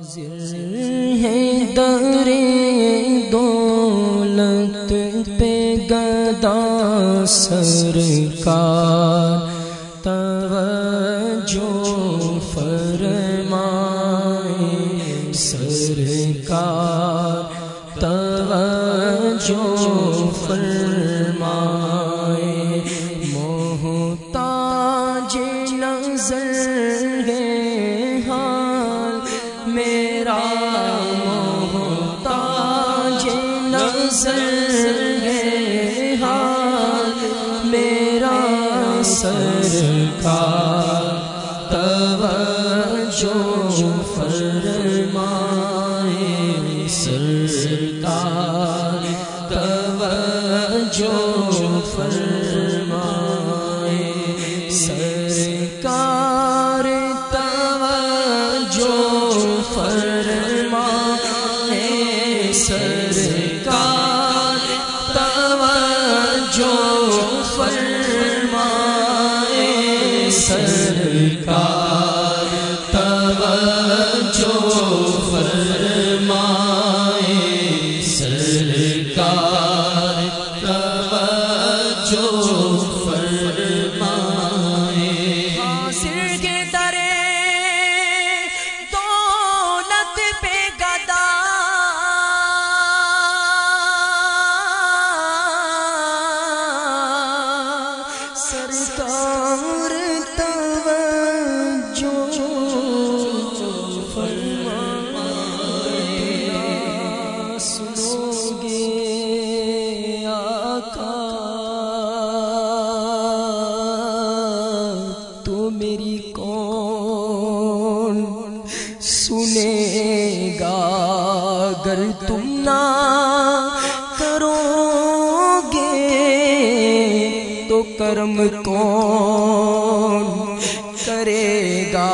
ہے در دولت پہ گدا سرکار میری کون سنے گا؟ اگر تم نہ کرو گے تو کرم کون کرے گا؟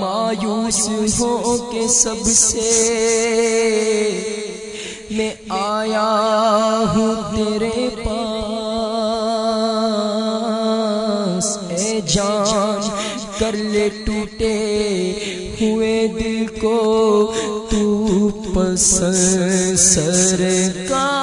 مایوس ہو کے سب سے ٹوٹے ہوئے دل کو تو پسند سرکار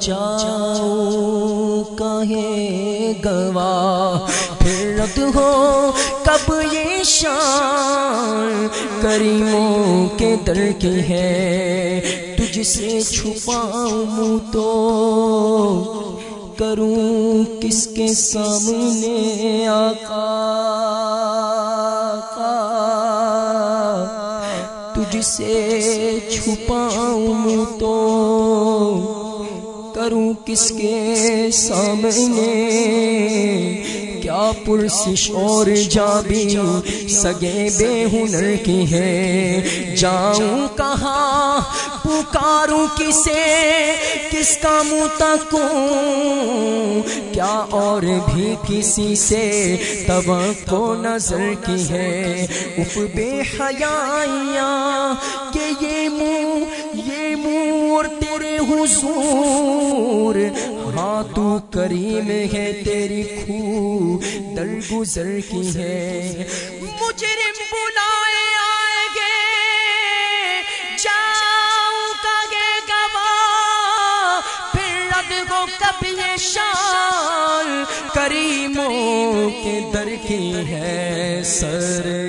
جاؤ کہیں گواہ، پھر رد ہو، کب یہ شان کریموں کے در کی ہے، تجھ سے چھپاؤں تو کروں کس کے سامنے آقا؟ تجھ سے چھپاؤں تو کس کے سامنے؟ کیا پرسش اور جا بھی سگے بے ہنر کی ہے جاؤں کہاں پکاروں کسے؟ کس کا منہ تکوں؟ کیا اور بھی کسی سے تب کو نظر کی ہے؟ اف بے حیاں کہ یہ منہ یہ منہ تیرے حضور۔ ہاں تو کریم ہے تیری خو در گزر کی ہے۔ مجرم بلائے آئے گے جاؤں کا گے گواہ۔ پھر رد کو کب یہ شان، کریموں کے در کی ہے سرکار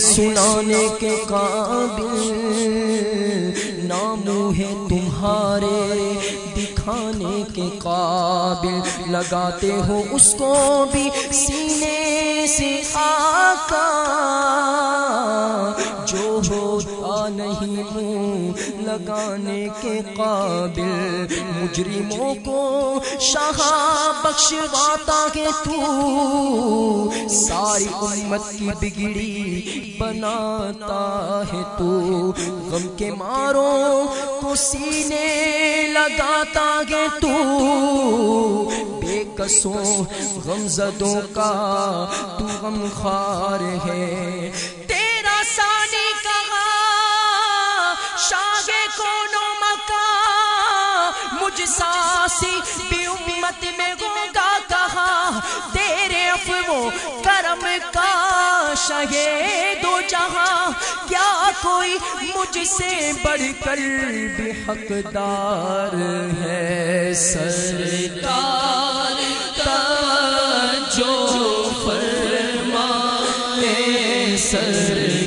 سنانے کے قابل نام ہے تمہارے دکھانے کے قابل۔ لگاتے ہو اس کو بھی سینے سے آقا۔ جو ہو نہیں منہ لگانے کے قابل مجرموں کو شاہ بخشواتا ہے تو ساری امت کی بگڑی بناتا ہے تو غم کے ماروں کو سینے لگاتا ہے تو بے کسوں غم زدوں کا تو غم خار ہے ساسی بھی امت میں ہوگا کہا تیرے افو کرم کا شہید دو جہاں۔ کیا کوئی مجھ سے بڑھ کر بھی حقدار ہے؟ سرکار توجہ فرمائے، سرکار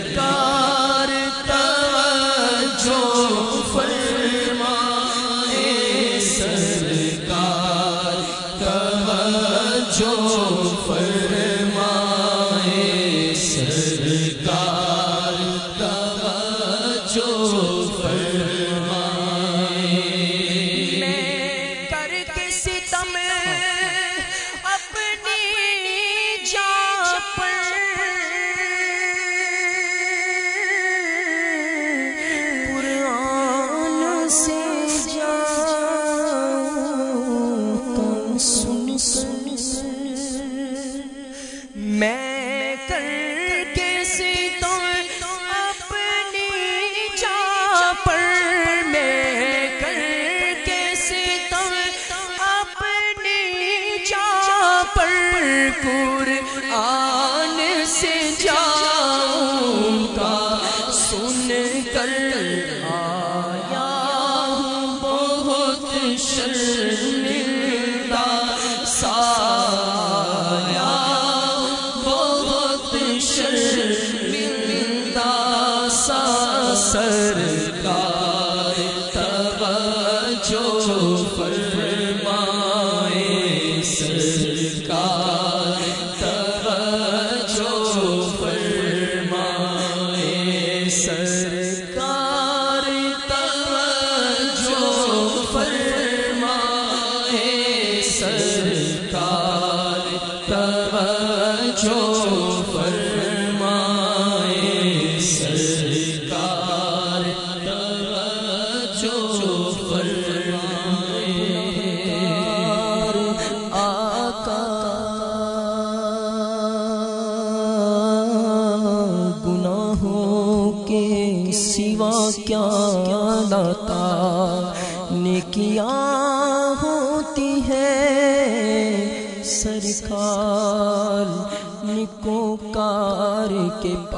توجہ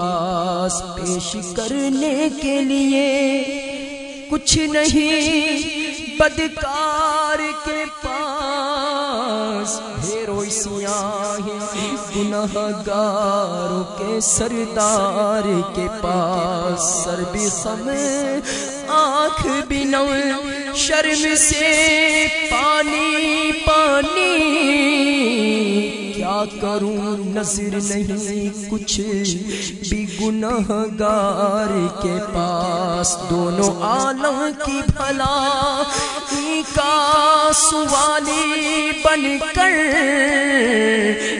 پاس پیش کرنے کے لیے کچھ نہیں، بدکار کے پاس گناہ گاروں کے سردار کے پاس۔ سر بھی خم، آنکھ بھی نو شرم سے پانی پانی۔ کروں، نظر نہیں کچھ، بھی گناہ گار کے پاس۔ دونوں عالم کی بھلا کا سوالی بن کر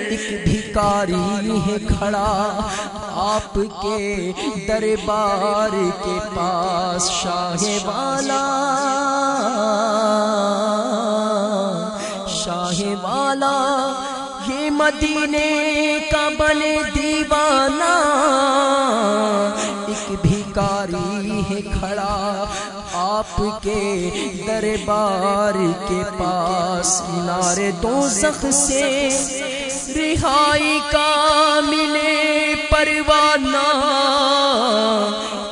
ایک بھکاری ہے کھڑا آپ کے دربار کے پاس۔ شاہ والا شاہ والا مدینے کا بنے دیوانہ، ایک بھکاری ہے کھڑا آپ کے دربار کے پاس۔ نارے دو سے رہائی کا ملے پروانہ۔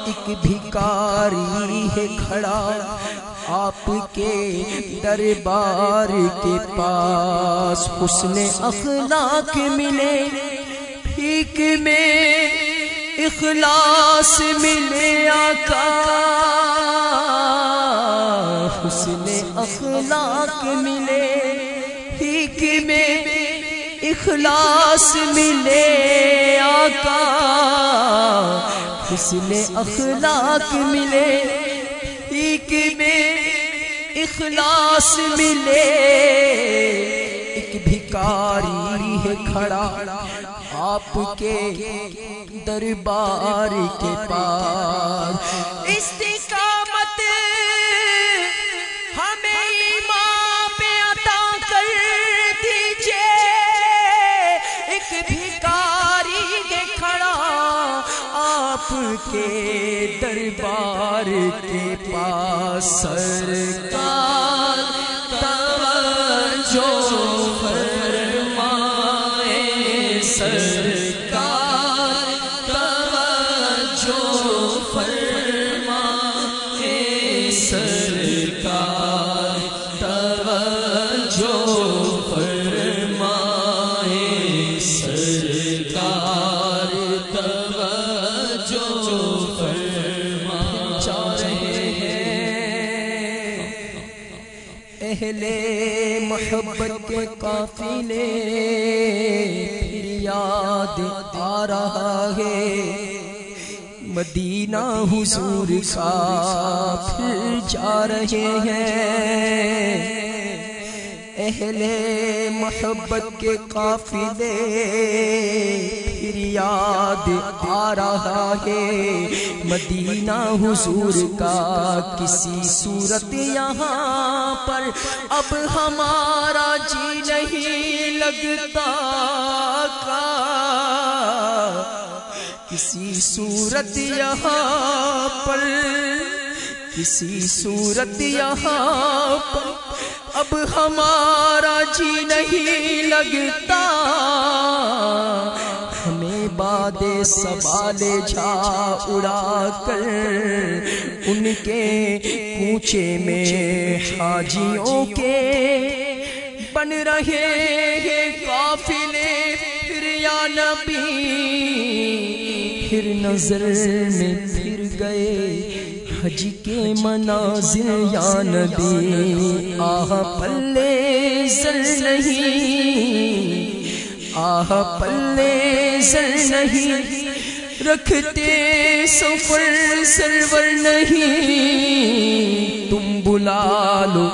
ایک بھکاری ہے کھڑا آپ کے دربار کے پاس حسن اخلاق ملے بھیک میں اخلاص ملے آقا۔ حسن اخلاق ملے بھیک میں اخلاص ملے آقا۔ حسن اخلاق ملے ایک میں اخلاص ملے۔ ایک بھکاری ہے کھڑا۔ آپ کے دربار کے پاس۔ کے دربار کے پاس سرکار توجہ فرمائے سر قافلے پھر یاد آ رہا ہے۔ مدینہ حضور کا پھر جا رہے ہیں۔ اہل محبت کے قافلے، پھر یاد آ رہا ہے۔ مدینہ حضور کا کسی صورت یہاں پر۔ اب ہمارا جی نہیں لگتا کا۔ کسی صورت یہاں پر، کسی صورت یہاں پر۔ اب ہمارا جی نہیں لگتا۔ ہمیں باد سوال جا، اڑا کر۔ ان کے کوچے میں حاجیوں کے بن رہے ہیں قافلے۔ پھر یا نبی، پھر نظر میں پھر گئے۔ حج کے مناظر یا نبی، آہ پلے زر نہیں، آہ پلے زر نہیں، رکھتے سفر سرور نہیں۔ تم بلا لو،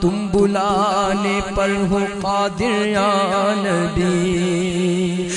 تم بلانے پر ہو قادر یا نبی۔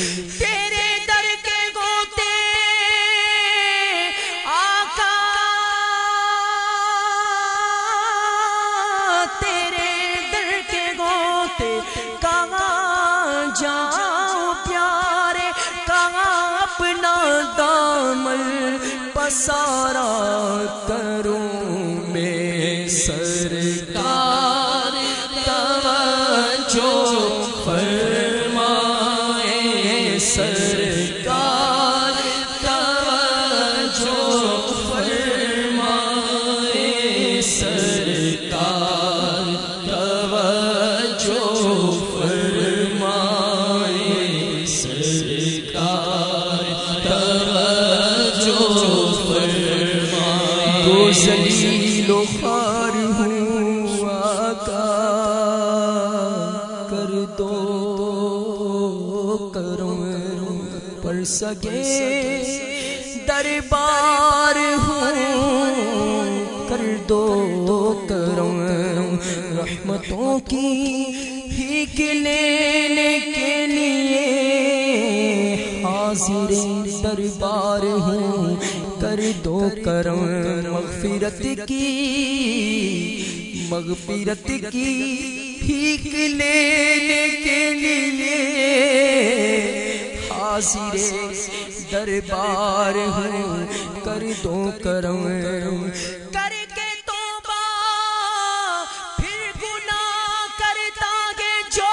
زلیل و خوار ہوں آقا کر دو کرم پر سگے۔ دربار ہوں۔ کر دو کرم رحمتوں کی ہیک لینے کے لیے۔ حاضر دربار ہوں۔ کر دو کرم، مغفرت کی مغفرت کی بھیک لینے کے لیے حاضر دربار ہوں، کر دو کرم۔ کر کے توبہ، پھر گناہ کرتا ہے جو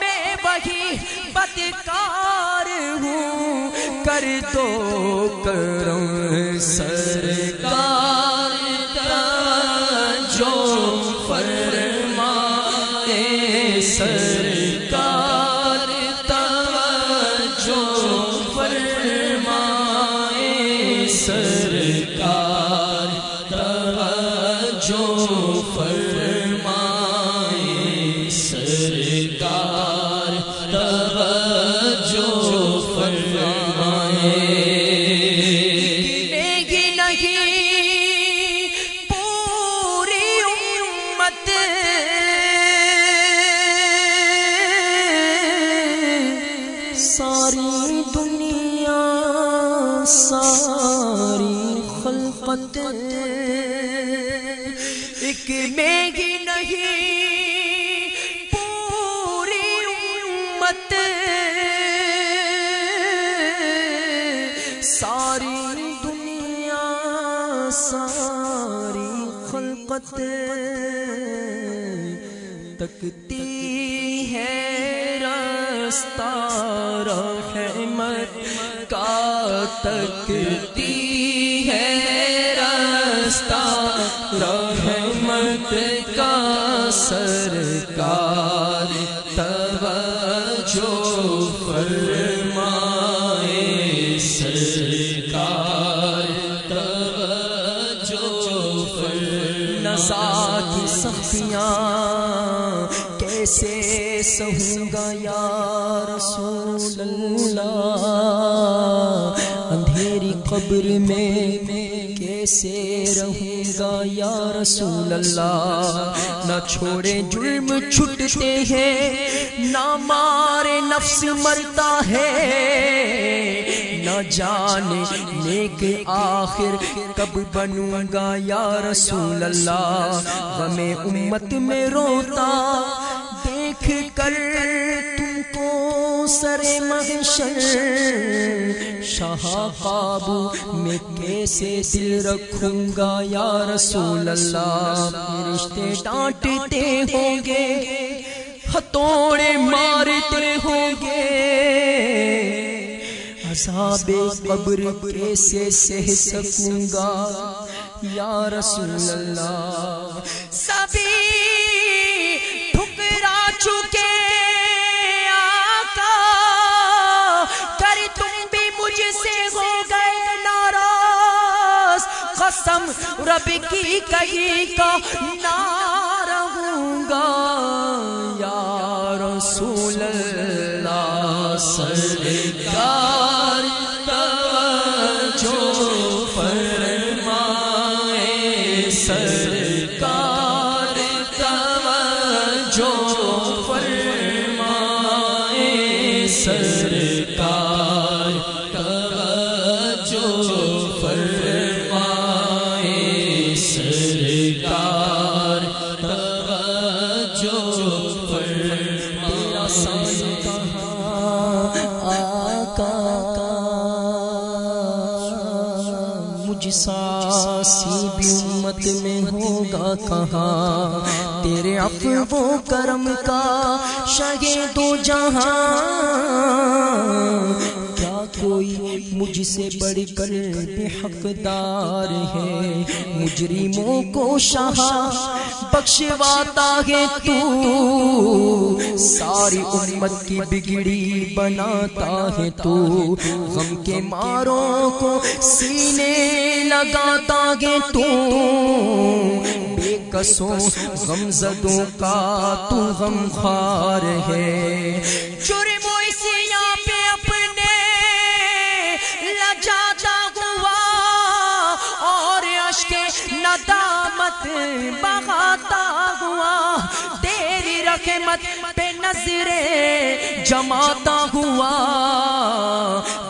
میں وہی بدکار کر دو کرم سر ساری دنیا، ساری خلقت تکتی ہے، رستہ رحمت کا تکتی ہے، رستہ رحمت کا سرکار قبر میں کیسے رہوں گا یا رسول اللہ؟ نہ چھوڑے جرم چھٹتے ہیں، نہ مارے نفس مرتا ہے، نہ جانے نیک آخر کب بنوں گا یا رسول اللہ؟ غم امت میں روتا، دیکھ کر سر محشر شاہ قابو میں کیسے دل رکھوں گا یا رسول اللہ؟ رشتے ڈانٹتے ہوں گے، ہتھوڑے مارتے ہوں گے۔ عذاب قبر کیسے سہ سکوں گا یا رسول اللہ؟ سبھی رب کی کہی کا نہ رہوں گا یا رسول اللہ سرکار تیرے افو و کرم کا شگے تو جہاں۔ کوئی مجھ سے بڑھ کر بے حقدار ہے؟ مجرموں کو شاہ بخشواتا ہے تو۔ ساری امت کی بگڑی بناتا ہے تو۔ غم کے ماروں کو سینے لگاتا ہے تو۔ بے کسوں غم کا تو غم خار ہے۔ جرم سیا پہ اپنے لجاتا جاگوا اور اشک ندامت بغاتا رحمت پہ نظریں جماتا ہوا،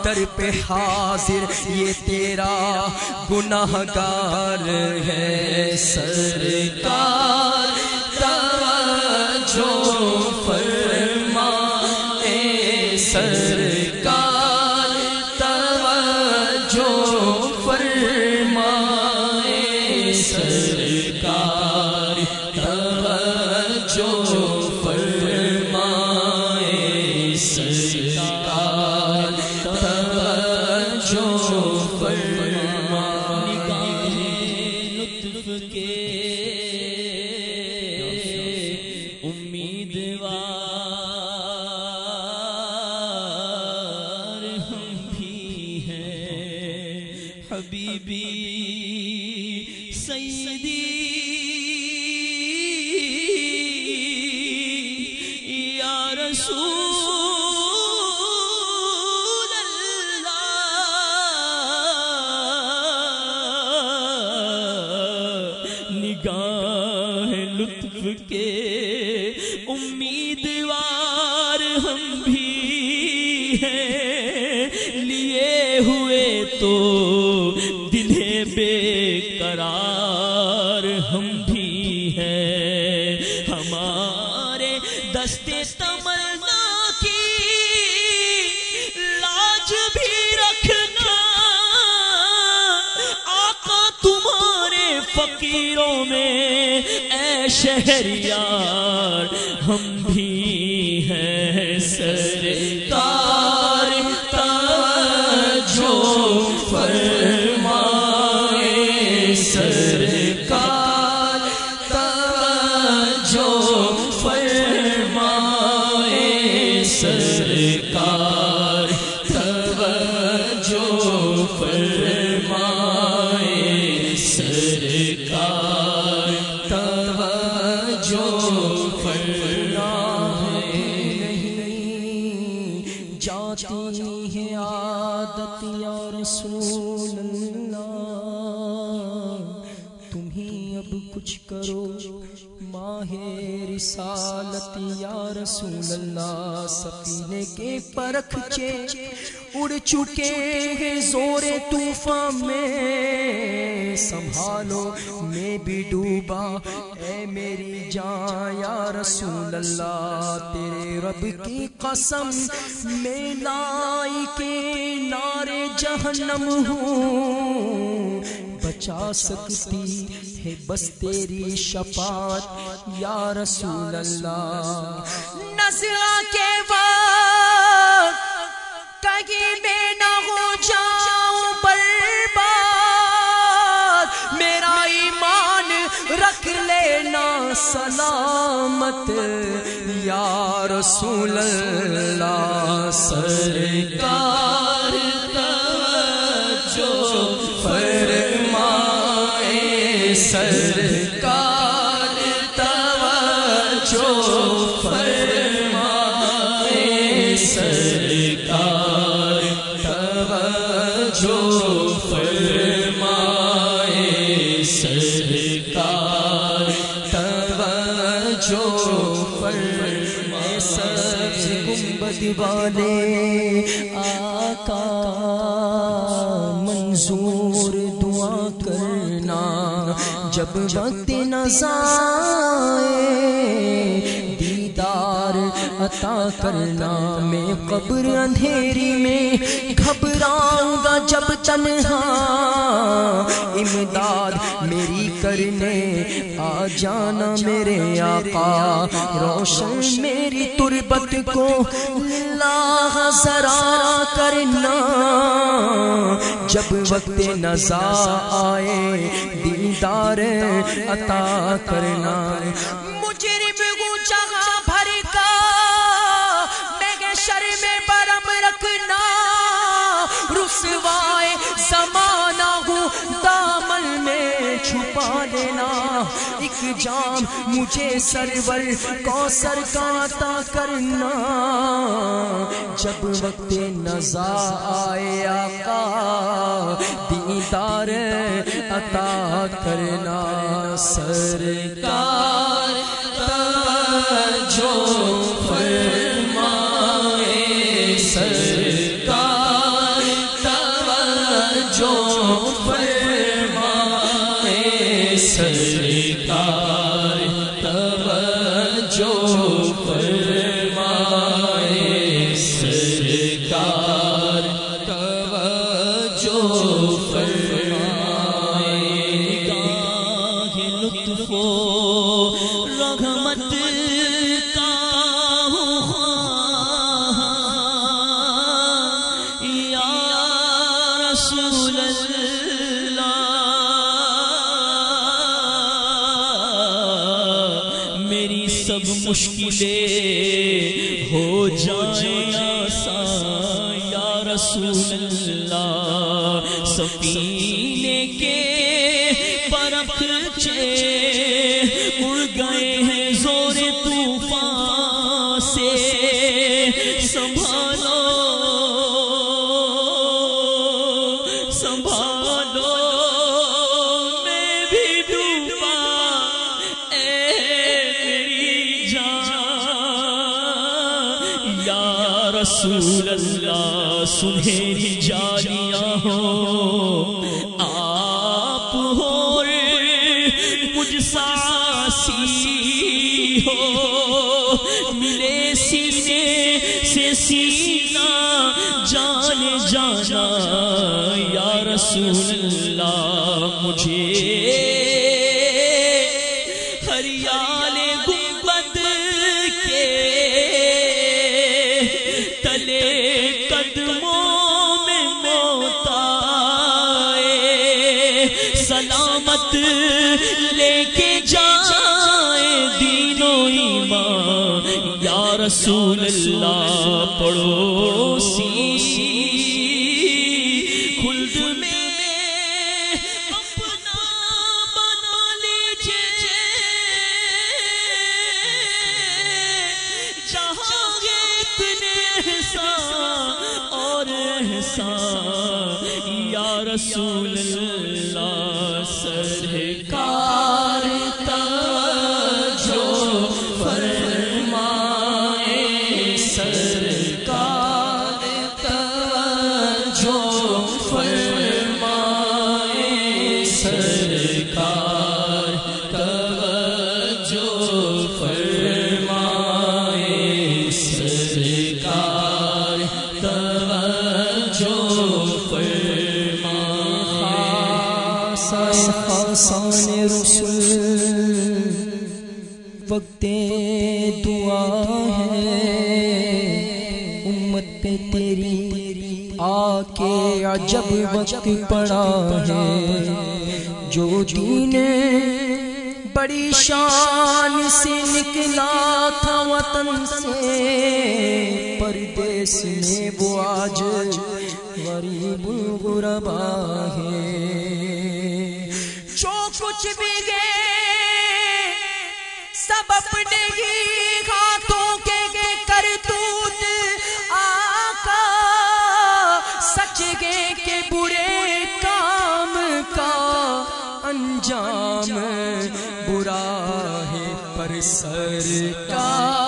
در پہ حاضر یہ تیرا گناہ گار ہے۔ سرکار، توجہ فرما اے سرکار دستے تمنا کی لاج بھی رکھنا۔ آقا تمہارے فقیروں میں اے شہریار ہم رسالت یا رسول اللہ، سفینے کے پرکھچے اڑ چکے ہیں زور طوفان میں۔ سنبھالو، میں بھی ڈوبا۔ اے میری جان، یا رسول اللہ، تیرے رب کی قسم، میں لائی کے نارے جہنم ہوں۔ بچا سکتی ہے، بس تیری شفاعت، یا رسول اللہ۔ نظر کے وقت، کہیں میں نہ ہو جاؤں، برباد۔ میرا ایمان رکھ لینا سلامت، یا رسول اللہ سرکار سرکار۔ والے آقا منظور دعا کرنا جب وقت نظائے دیدار عطا کرنا میں قبر اندھیری میں گھبراؤں گا جب تنہا۔ امداد میری کرنے۔ آ جانا میرے آقا، روشن میری تربت کو لا ذرا کرنا۔ جب وقت نزا آئے دیدار عطا کرنا۔ مجرم گوچا ایک جام مجھے سرور کوثر کا عطا کرنا۔ جب وقت نزا آئے آقا، دیدار عطا کرنا۔ سرکار جو ہو ملے سینے سے سینا جان جانا۔ یا رسول اللہ مجھے رسول اللہ سر کے عجب وقت پڑا ہے، جو دین بڑی شان سے نکلا تھا وطن سے۔ پردیس میں وہ آج غریب غربا ہے۔ جو کچھ بھی گے سب اپنے ہی سرکار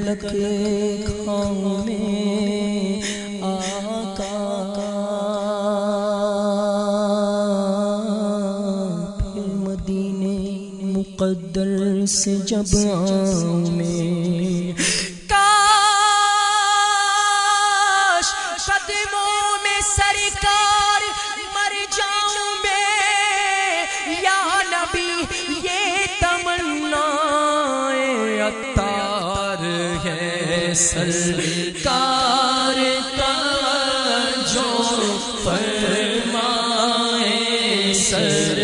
کب تلک کھاؤں میں آقا پھر مدینے مقدر سے جب آؤں میں سرکار کا جو فرمائے سر